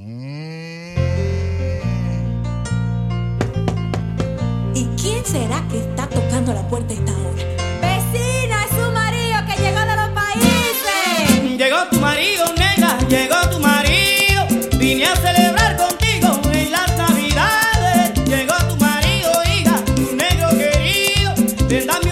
¿Y quién será que está tocando la puerta esta hora? ¡Vecina! ¡Es su marido que llegó de los países! Llegó tu marido, nena, llegó tu marido. Vine a celebrar contigo en las navidades. Llegó tu marido, hija, tu negro querido. Ven, dame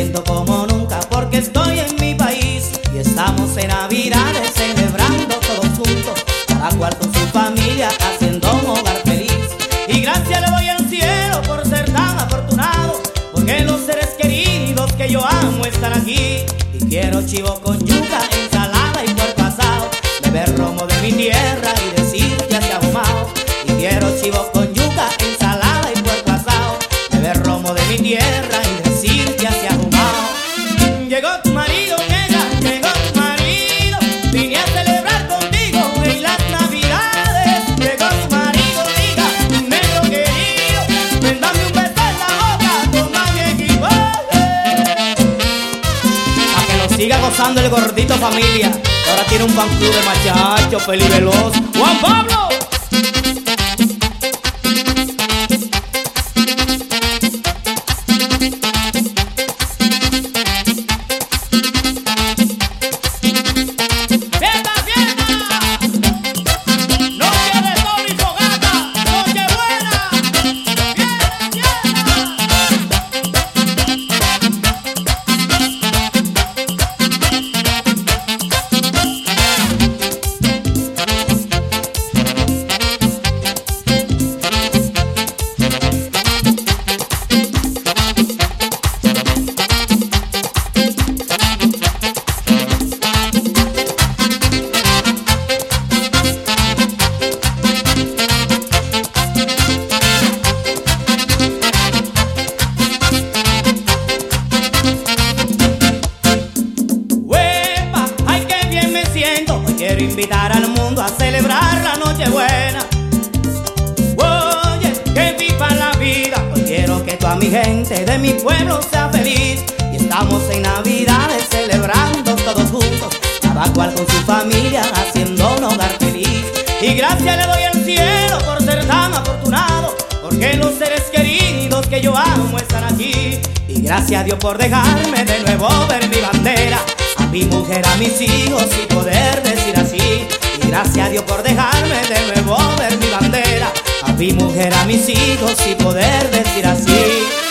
siento como nunca porque estoy en mi país y estamos en Navidades celebrando todos juntos, cada cual con su familia haciendo un hogar feliz. Y gracias le doy al cielo por ser tan afortunado, porque los seres queridos que yo amo están aquí. Y quiero chivo con yuca, gozando el gordito familia. Ahora tiene un fan club de machachos, peliveloz. ¡Juan Pablo! Quiero invitar al mundo a celebrar la Nochebuena. Oye, que viva la vida. Hoy quiero que toda mi gente de mi pueblo sea feliz. Y estamos en Navidades celebrando todos juntos, cada cual con su familia haciendo un hogar feliz. Y gracias le doy al cielo por ser tan afortunado, porque los seres queridos que yo amo están aquí. Y gracias a Dios por dejarme de nuevo ver mi bandera, a mi mujer, a mis hijos y poder decir gracias a Dios por dejarme de nuevo ver mi bandera, a mi mujer, a mis hijos y poder decir así.